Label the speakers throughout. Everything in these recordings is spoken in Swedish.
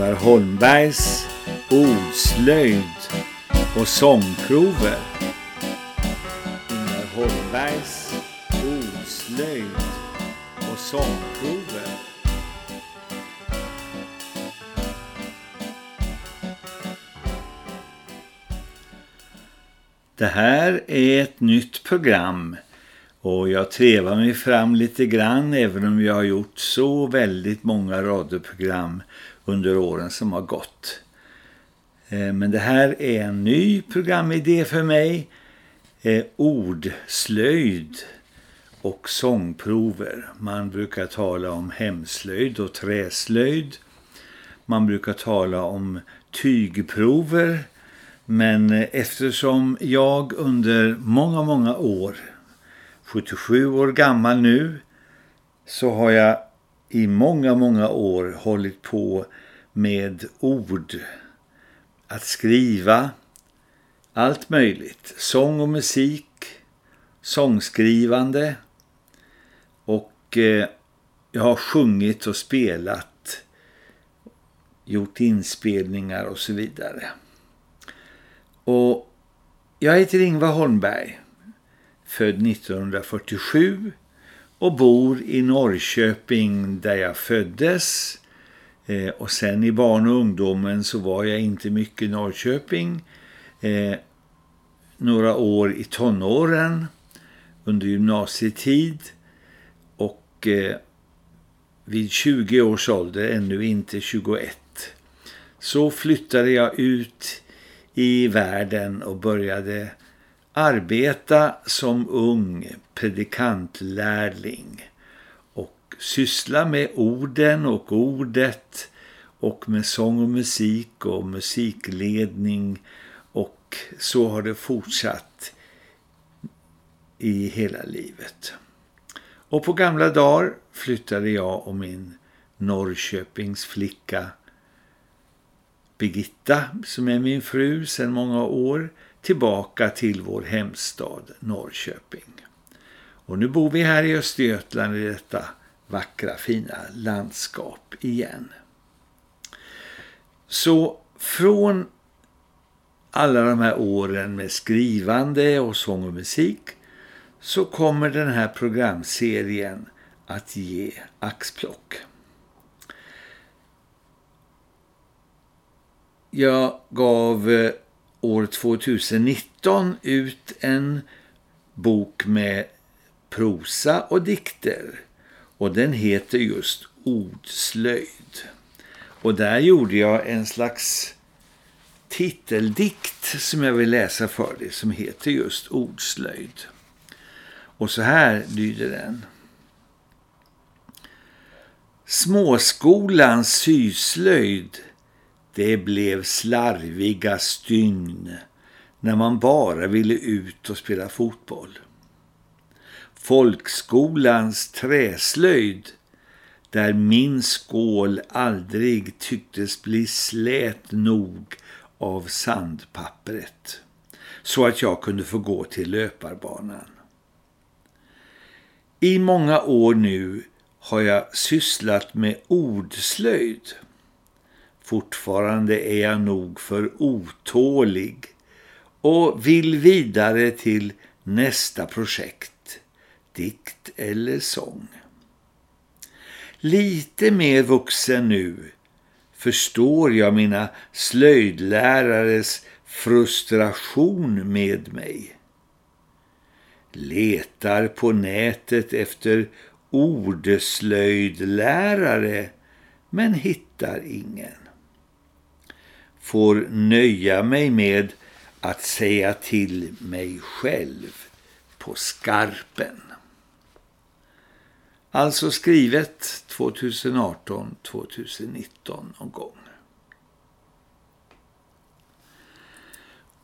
Speaker 1: Ingvar Holmbergs ordslöjd och sångprover. Ingvar Holmbergs ordslöjd och sångprover. Det här är ett nytt program och jag trevar mig fram lite grann även om jag har gjort så väldigt många radioprogram under åren som har gått. Eh, men det här är en ny programidé för mig. Eh, ordslöjd och sångprover. Man brukar tala om hemslöjd och träslöjd. Man brukar tala om tygprover. Men eh, eftersom jag under många, många år, 77 år gammal nu, så har jag i många, många år hållit på med ord. Att skriva allt möjligt. Sång och musik, sångskrivande och eh, jag har sjungit och spelat, gjort inspelningar och så vidare. Och jag heter Ingvar Holmberg, född 1947 och bor i Norrköping där jag föddes. Eh, och sen i barn- och ungdomen så var jag inte mycket i Norrköping. Eh, några år i tonåren under gymnasietid och eh, vid 20 års ålder, ännu inte 21, så flyttade jag ut i världen och började arbeta som ung predikantlärling och syssla med orden och ordet och med sång och musik och musikledning och så har det fortsatt i hela livet. Och på gamla dagar flyttade jag och min Norrköpings flicka Birgitta, som är min fru sedan många år, tillbaka till vår hemstad Norrköping. Och nu bor vi här i Östergötland i detta vackra fina landskap igen. Så från alla de här åren med skrivande och sång och musik så kommer den här programserien att ge axplock. Jag gav eh, år 2019 ut en bok med prosa och dikter och den heter just Ordslöjd. Och där gjorde jag en slags titeldikt som jag vill läsa för dig som heter just Ordslöjd. Och så här lyder den. Småskolans syslöjd det blev slarviga stygn när man bara ville ut och spela fotboll. Folkskolans träslöjd där min skål aldrig tycktes bli slät nog av sandpappret så att jag kunde få gå till löparbanan. I många år nu har jag sysslat med ordslöjd. Fortfarande är jag nog för otålig och vill vidare till nästa projekt, dikt eller sång. Lite mer vuxen nu förstår jag mina slöjdlärares frustration med mig. Letar på nätet efter ordslöjdlärare men hittar ingen får nöja mig med att säga till mig själv på skarpen. Alltså skrivet 2018-2019 någon gång.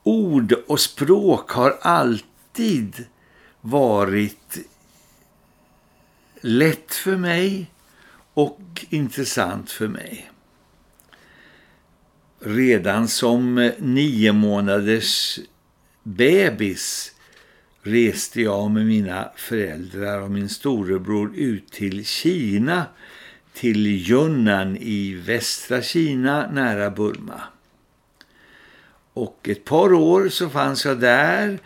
Speaker 1: Ord och språk har alltid varit lätt för mig och intressant för mig redan som eh, nio månaders bebis reste jag med mina föräldrar och min storebror ut till Kina till Yunnan i västra Kina nära Burma. Och ett par år så fanns jag där,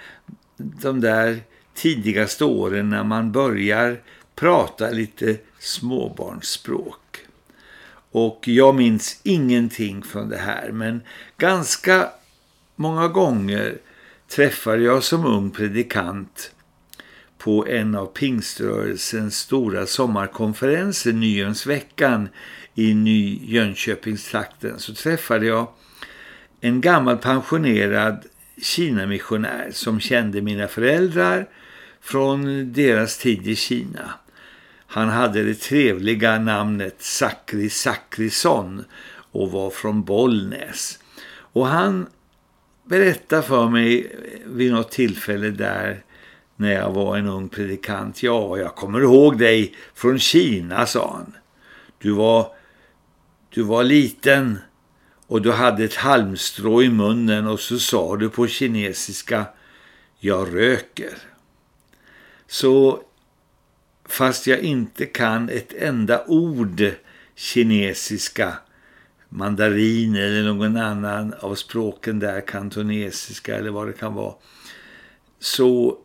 Speaker 1: de där tidigaste åren när man börjar prata lite småbarnsspråk. Och jag minns ingenting från det här men ganska många gånger träffade jag som ung predikant på en av pingströrelsens stora sommarkonferenser Nyjönsveckan i Ny Jönköpingstrakten så träffade jag en gammal pensionerad Kina-missionär som kände mina föräldrar från deras tid i Kina. Han hade det trevliga namnet Sakri Sakrisson och var från Bollnäs. Och han berättade för mig vid något tillfälle där när jag var en ung predikant. Ja, jag kommer ihåg dig från Kina, sa han. Du var, du var liten och du hade ett halmstrå i munnen och så sa du på kinesiska jag röker. Så fast jag inte kan ett enda ord kinesiska, mandarin eller någon annan av språken där, kantonesiska eller vad det kan vara, så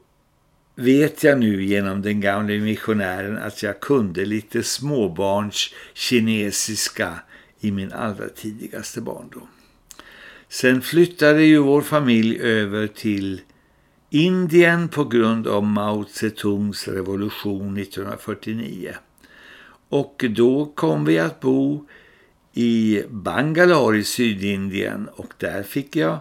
Speaker 1: vet jag nu genom den gamla missionären att jag kunde lite småbarns kinesiska i min allra tidigaste barndom. Sen flyttade ju vår familj över till Indien på grund av Mao Zedongs revolution 1949. Och då kom vi att bo i Bangalore i Sydindien och där fick jag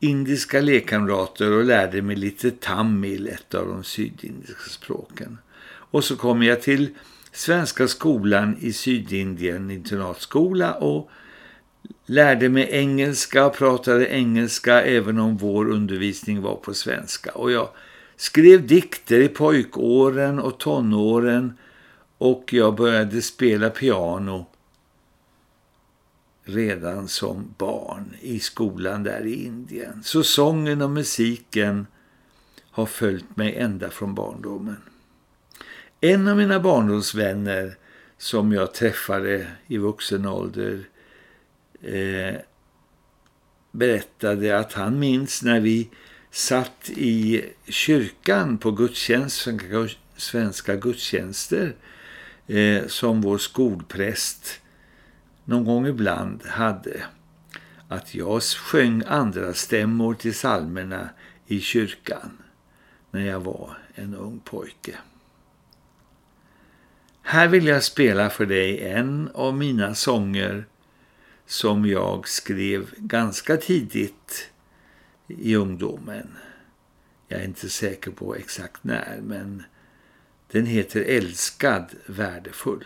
Speaker 1: indiska lekkamrater och lärde mig lite tamil, ett av de sydindiska språken. Och så kom jag till Svenska skolan i Sydindien, internatskola och lärde mig engelska och pratade engelska även om vår undervisning var på svenska. Och jag skrev dikter i pojkåren och tonåren och jag började spela piano redan som barn i skolan där i Indien. Så sången och musiken har följt mig ända från barndomen. En av mina barndomsvänner som jag träffade i vuxen ålder eh, berättade att han minns när vi satt i kyrkan på gudstjänst, svenska gudstjänster eh, som vår skolpräst någon gång ibland hade att jag sjöng andra stämmor till salmerna i kyrkan när jag var en ung pojke. Här vill jag spela för dig en av mina sånger som jag skrev ganska tidigt i ungdomen. Jag är inte säker på exakt när, men den heter Älskad värdefull.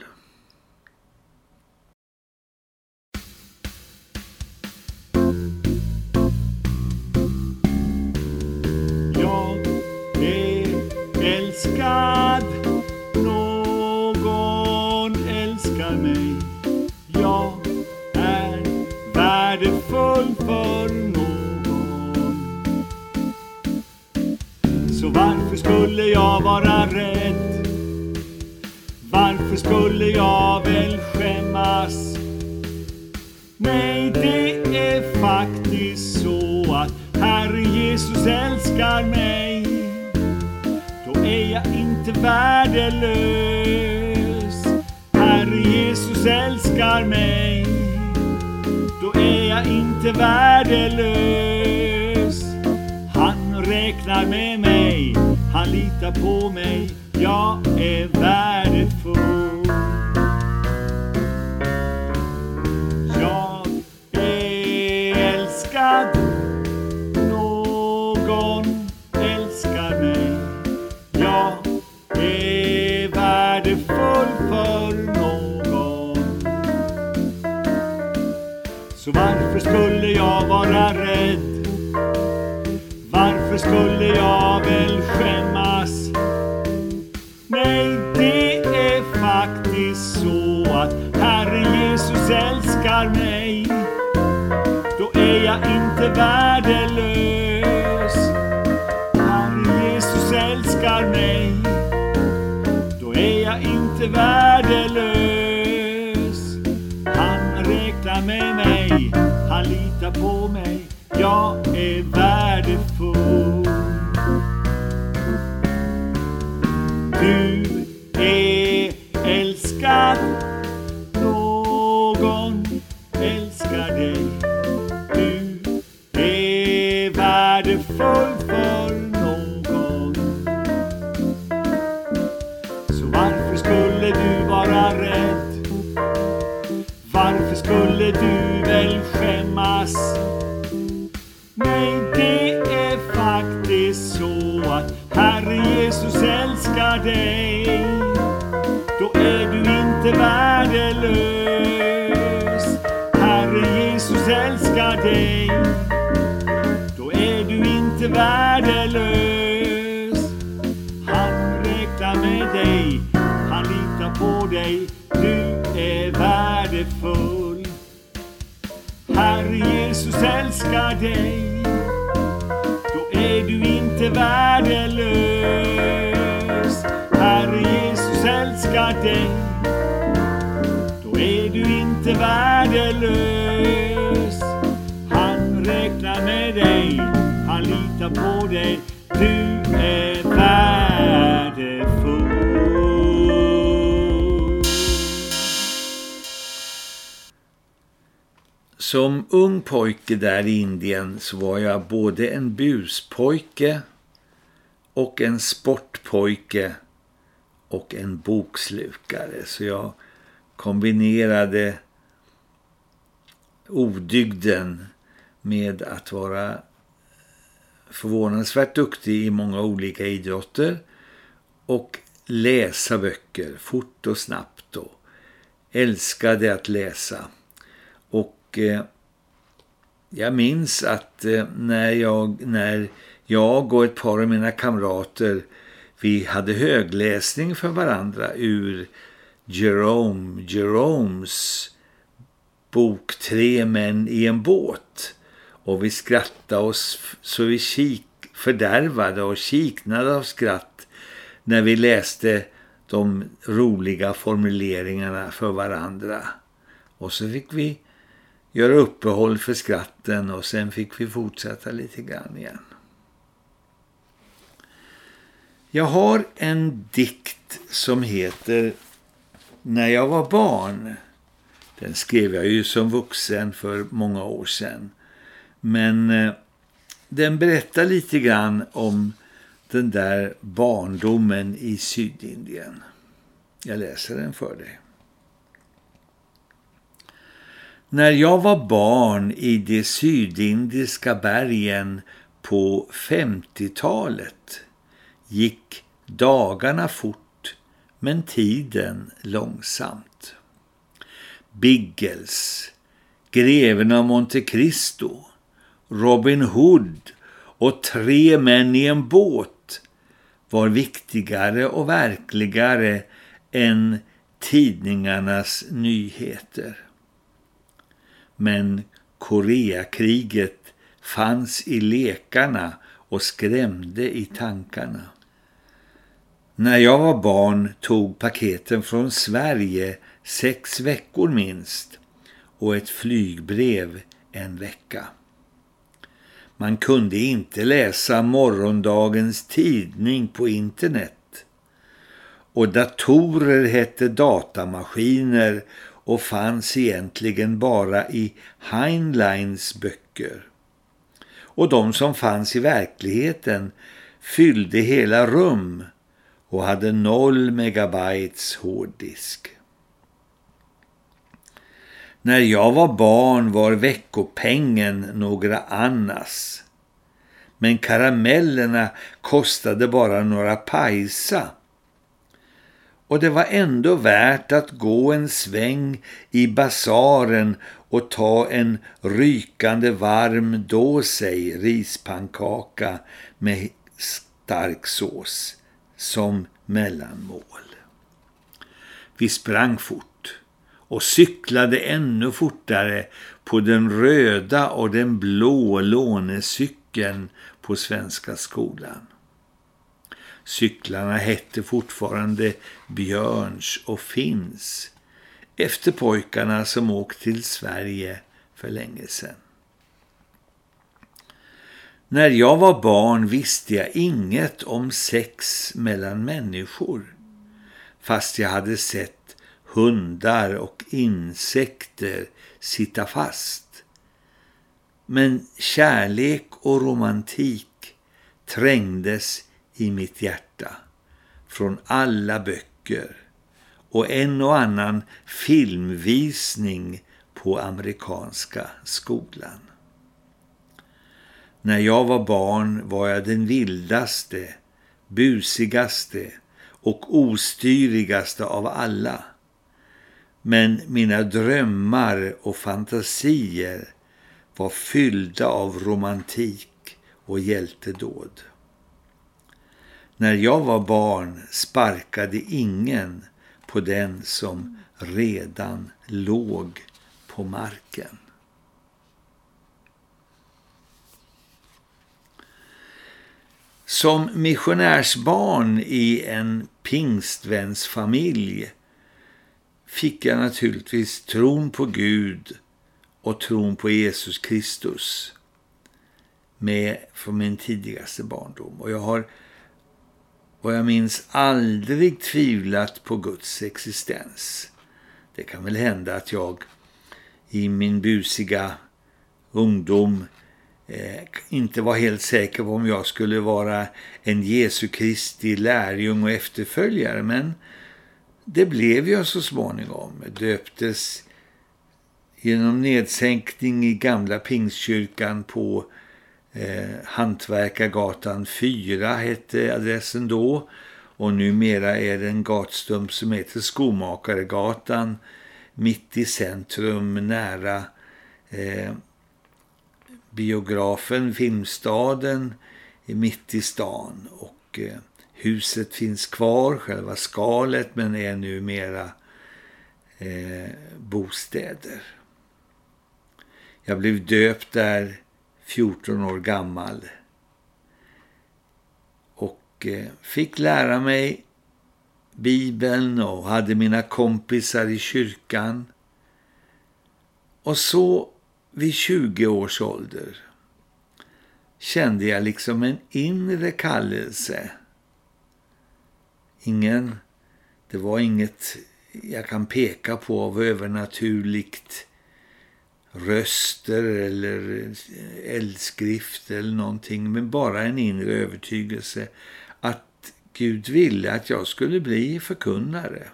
Speaker 2: Skulle jag väl skämmas? Nej, det är faktiskt så att Herre Jesus älskar mig Då är jag inte värdelös. Herre Jesus älskar mig. Då är jag inte värdelös. Han räknar med mig, han litar på mig. Jag är värdefull. Skulle jag vara rädd? Varför skulle jag väl skämmas? Nej, det är faktiskt så att Herre Jesus älskar mig. Då är jag inte värdelös. Herre Jesus älskar mig. Då är jag inte värdelös. På mig, jag är värdefull. Inte värdelös. Han räknar med dig, han litar på dig. Du är värdefull. Herre Jesus älskar dig. Då är du inte värdelös. Herre Jesus älskar dig. Då är du inte värdelös. Han räknar med dig, lita på dig. Du är värdefull.
Speaker 1: Som ung pojke där i Indien så var jag både en buspojke och en sportpojke och en bokslukare. Så jag kombinerade odygden med att vara förvånansvärt duktig i många olika idrotter och läsa böcker fort och snabbt och älskade att läsa. Och eh, jag minns att eh, när, jag, när jag och ett par av mina kamrater vi hade högläsning för varandra ur Jerome Jeromes bok Tre män i en båt. Och vi skrattade oss så vi kik fördärvade och kiknade av skratt när vi läste de roliga formuleringarna för varandra. Och så fick vi göra uppehåll för skratten och sen fick vi fortsätta lite grann igen. Jag har en dikt som heter När jag var barn. Den skrev jag ju som vuxen för många år sedan. Men eh, den berättar lite grann om den där barndomen i Sydindien. Jag läser den för dig. När jag var barn i de sydindiska bergen på 50-talet gick dagarna fort men tiden långsamt. Biggles, greven av Monte Cristo, Robin Hood och tre män i en båt var viktigare och verkligare än tidningarnas nyheter. Men Koreakriget fanns i lekarna och skrämde i tankarna. När jag var barn tog paketen från Sverige sex veckor minst och ett flygbrev en vecka. Man kunde inte läsa morgondagens tidning på internet. Och datorer hette datamaskiner och fanns egentligen bara i Heinleins böcker. Och de som fanns i verkligheten fyllde hela rum och hade 0 megabytes hårddisk. När jag var barn var veckopengen några annas. Men karamellerna kostade bara några pajsa. Och det var ändå värt att gå en sväng i basaren och ta en rykande varm dåsej rispankaka med stark sås som mellanmål. Vi sprang fort och cyklade ännu fortare på den röda och den blå lånecykeln på Svenska skolan. Cyklarna hette fortfarande Björns och Finns efter pojkarna som åkt till Sverige för länge sedan. När jag var barn visste jag inget om sex mellan människor, fast jag hade sett hundar och insekter sitta fast. Men kärlek och romantik trängdes i mitt hjärta från alla böcker och en och annan filmvisning på amerikanska skolan. När jag var barn var jag den vildaste, busigaste och ostyrigaste av alla. Men mina drömmar och fantasier var fyllda av romantik och hjältedåd. När jag var barn sparkade ingen på den som redan låg på marken. Som missionärsbarn i en pingstvänsfamilj fick jag naturligtvis tron på Gud och tron på Jesus Kristus med från min tidigaste barndom. Och jag har vad jag minns aldrig tvivlat på Guds existens. Det kan väl hända att jag i min busiga ungdom eh, inte var helt säker på om jag skulle vara en Jesu Kristi lärjung och efterföljare. Men det blev jag så småningom. Jag döptes genom nedsänkning i gamla Pingstkyrkan på eh, Hantverkargatan 4 hette adressen då. Och numera är det en gatstump som heter Skomakaregatan mitt i centrum nära eh, biografen Filmstaden mitt i stan och eh, huset finns kvar, själva skalet men är numera eh, bostäder. Jag blev döpt där 14 år gammal och eh, fick lära mig Bibeln och hade mina kompisar i kyrkan. Och så vid 20 års ålder kände jag liksom en inre kallelse. Ingen, det var inget jag kan peka på av övernaturligt röster eller eldskrift eller någonting, men bara en inre övertygelse att Gud ville att jag skulle bli förkunnare.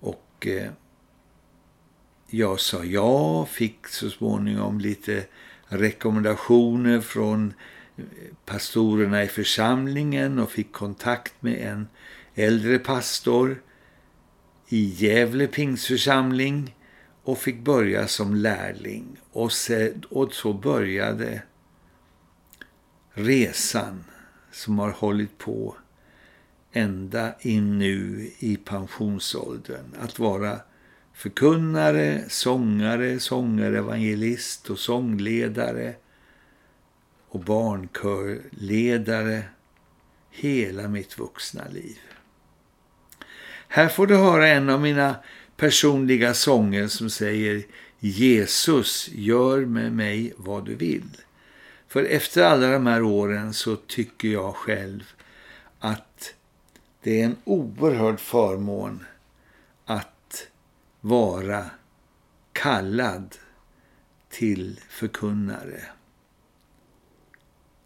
Speaker 1: Och eh, jag sa ja, fick så småningom lite rekommendationer från pastorerna i församlingen och fick kontakt med en äldre pastor i Gävle pingsförsamling och fick börja som lärling. Och, se, och så började resan som har hållit på ända in nu i pensionsåldern. Att vara förkunnare, sångare, sångarevangelist och sångledare och barnkörledare hela mitt vuxna liv. Här får du höra en av mina personliga sånger som säger Jesus, gör med mig vad du vill. För efter alla de här åren så tycker jag själv att det är en oerhörd förmån att vara kallad till förkunnare.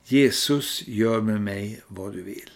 Speaker 1: Jesus, gör med mig vad du vill.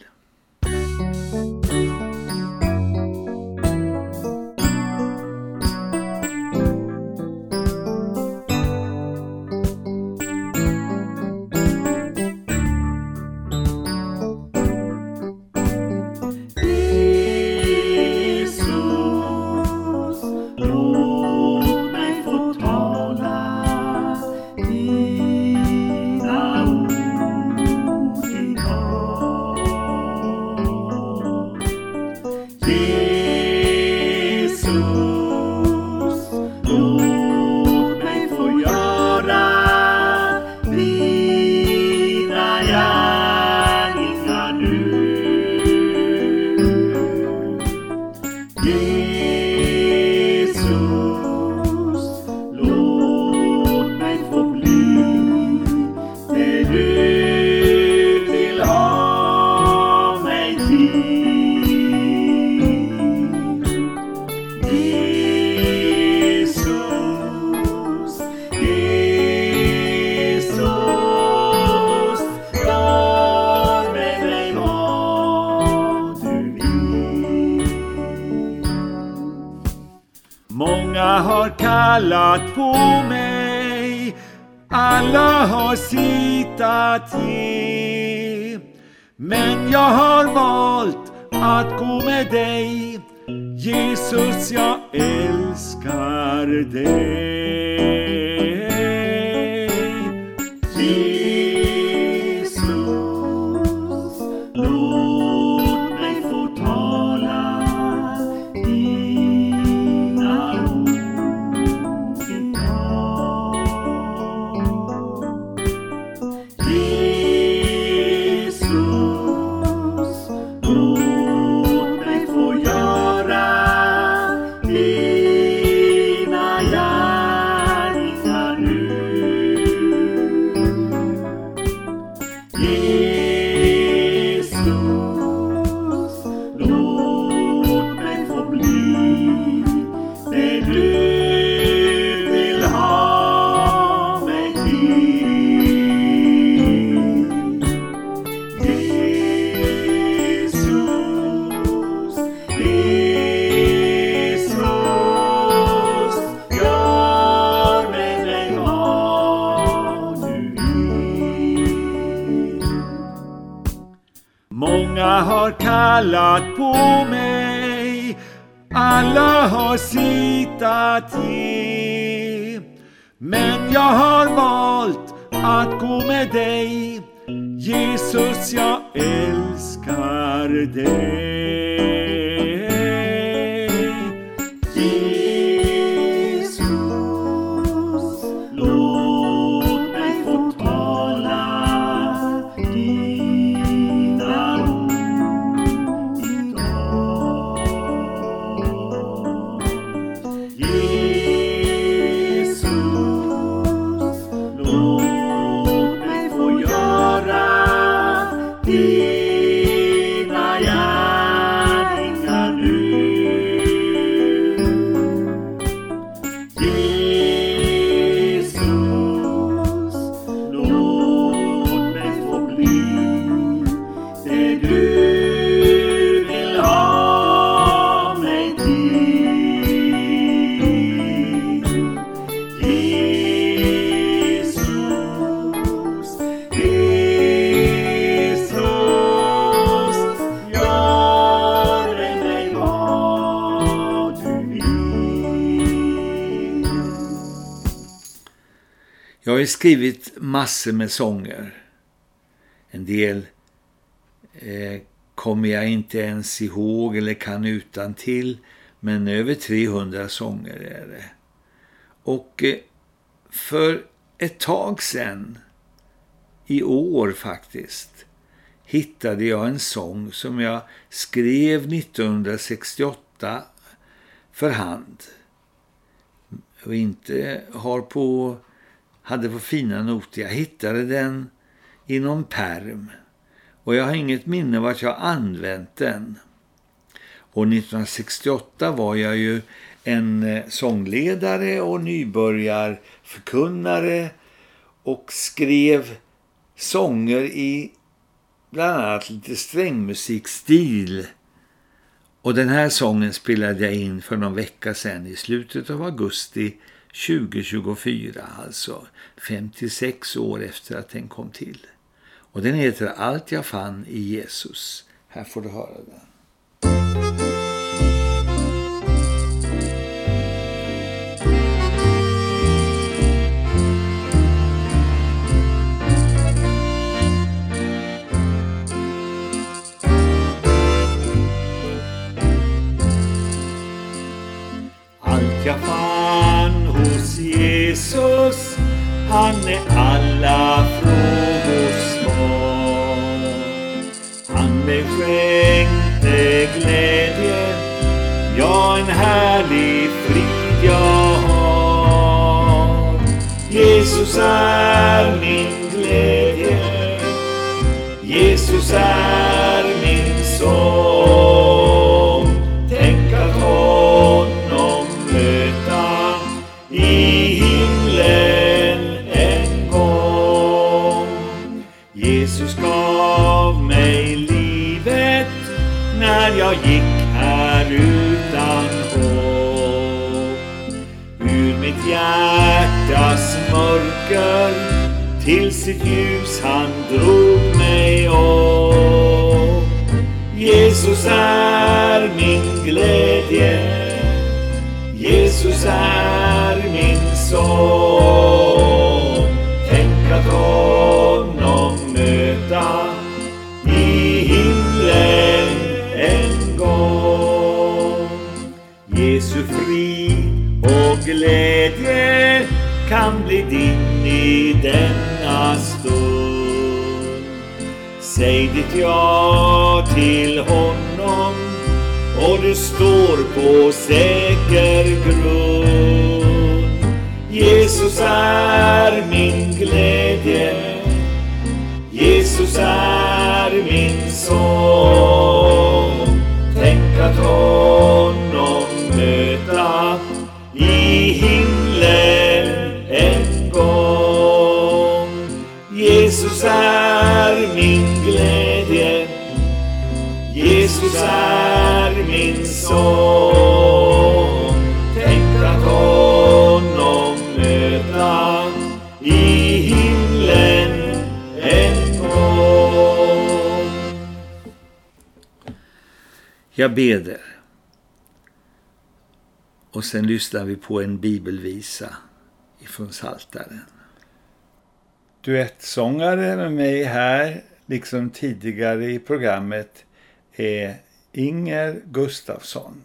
Speaker 2: Alla har kallat på mig, alla har sitt att ge. Men jag har valt att gå med dig, Jesus jag älskar dig.
Speaker 1: you. Skrivit massor med sånger. En del eh, kommer jag inte ens ihåg eller kan utan till, men över 300 sånger är det. Och eh, för ett tag sedan, i år faktiskt, hittade jag en sång som jag skrev 1968 för hand. Och inte har på, hade på fina noter. Jag hittade den i någon perm. Och jag har inget minne vart jag använt den. Och 1968 var jag ju en eh, sångledare och nybörjarförkunnare och skrev sånger i bland annat lite strängmusikstil. Och den här sången spelade jag in för någon vecka sedan i slutet av augusti 2024, alltså 56 år efter att den kom till. Och den heter Allt jag fann i Jesus. Här får du höra den.
Speaker 2: Jesus gav mig livet när jag gick här utan hopp.
Speaker 1: Ur mitt hjärtas mörker till sitt ljus han drog mig upp. Jesus är min glädje. Jesus är min sång. Tänk att kan bli din i denna stund. Säg ditt ja till honom och du står på säker grund. Jesus är min glädje, Jesus är Jag beder. Och sen lyssnar vi på en bibelvisa ifrån Saltaren. Duettsångare med mig här, liksom tidigare i programmet, är Inger Gustafsson.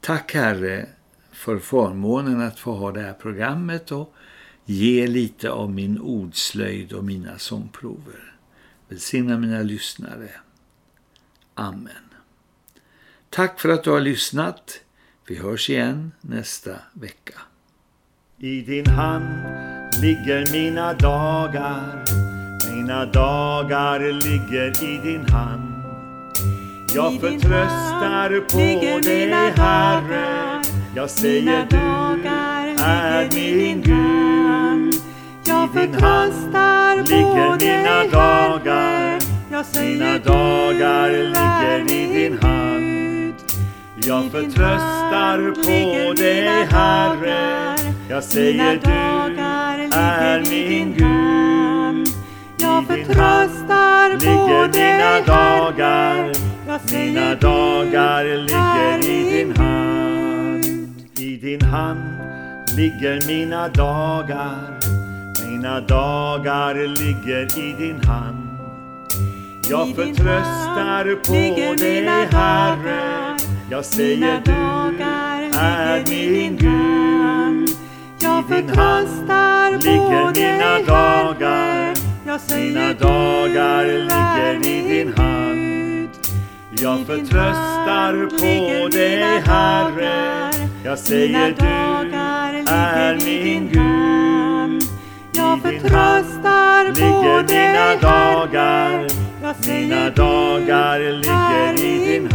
Speaker 1: Tack Herre för förmånen att få ha det här programmet och ge lite av min ordslöjd och mina sångprover. Välsigna mina lyssnare. Amen. Tack för att du har lyssnat. Vi hörs igen nästa vecka.
Speaker 2: I din hand ligger mina dagar Mina dagar ligger i din hand Jag
Speaker 3: I din
Speaker 2: förtröstar
Speaker 3: hand
Speaker 2: på
Speaker 3: ligger
Speaker 2: dig
Speaker 3: mina
Speaker 2: Herre
Speaker 3: dagar.
Speaker 2: Jag säger du
Speaker 3: dagar
Speaker 2: är
Speaker 3: ligger i
Speaker 2: min
Speaker 3: din hand.
Speaker 2: Gud
Speaker 3: Jag
Speaker 2: I din
Speaker 3: förtröstar
Speaker 2: hand
Speaker 3: på
Speaker 2: ligger
Speaker 3: dig,
Speaker 2: mina
Speaker 3: Herre.
Speaker 2: dagar.
Speaker 3: Jag säger
Speaker 2: Mina dagar ligger i din hand. Jag förtröstar på dig Herre
Speaker 3: dagar.
Speaker 2: Jag säger du
Speaker 3: dagar
Speaker 2: är min. Gud
Speaker 3: Jag förtröstar på dig,
Speaker 2: dagar.
Speaker 3: Herre. Säger
Speaker 2: Mina dagar ligger i din hand. I din hand ligger mina dagar Mina dagar ligger i din hand Jag förtröstar på dig Herre. Jag säger du är min. Gud
Speaker 3: Jag förtröstar på dig. Herre. Jag säger
Speaker 2: dagar ligger i din hand.
Speaker 3: Gud.
Speaker 2: Jag förtröstar på dig Herre. Jag säger du är min
Speaker 3: hand. Jag förtröstar på dig, Herre.
Speaker 2: Mina dagar ligger i din